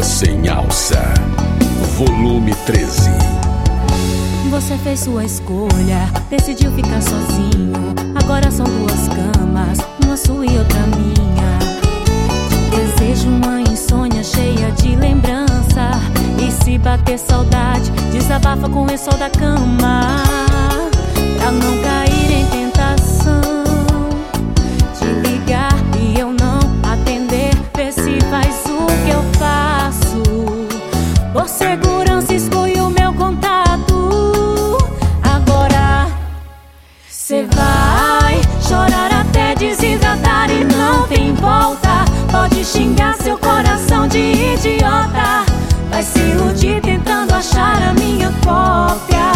Sem alça, volume 13. Você fez sua escolha, decidiu ficar sozinho. Agora são duas camas, uma sua e outra minha. Desejo uma insônia cheia de lembrança. E se bater saudade, desabafa com o lençol da cama. Pra não cair vai chorar até desidratar e não tem volta. Pode xingar seu coração de idiota. Vai se iludir tentando achar a minha cópia.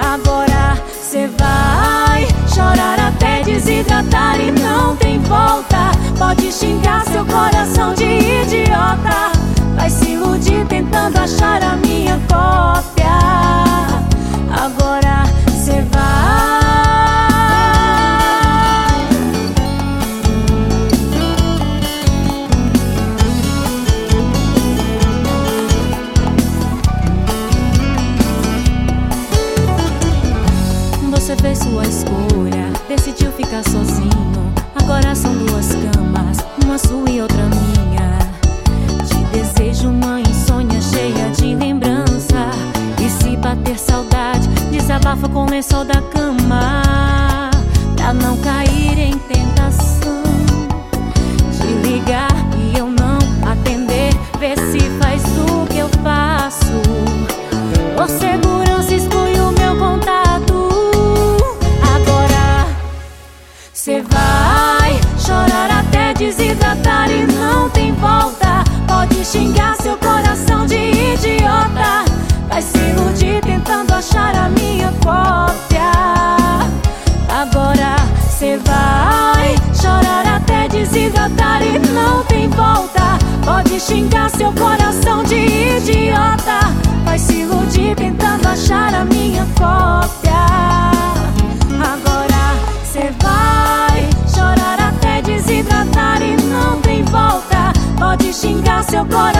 Agora cê vai chorar até desidratar e não tem volta. Pode xingar seu coração de idiota. Vai se iludir tentando achar a minha cópia. Sua escolha, decidiu ficar sozinho. Agora são duas camas, uma sua e outra minha. Te desejo uma insônia cheia de lembrança. E se bater saudade, desabafa com o lençol da cama. Pra não cair em tentação xingar seu coração de idiota. Vai se iludir tentando achar a minha cópia. Agora cê vai chorar até desidratar e não tem volta. Pode xingar seu coração de idiota. Vai se iludir tentando achar a minha cópia. Agora cê vai chorar até desidratar e não tem volta. Pode xingar seu coração.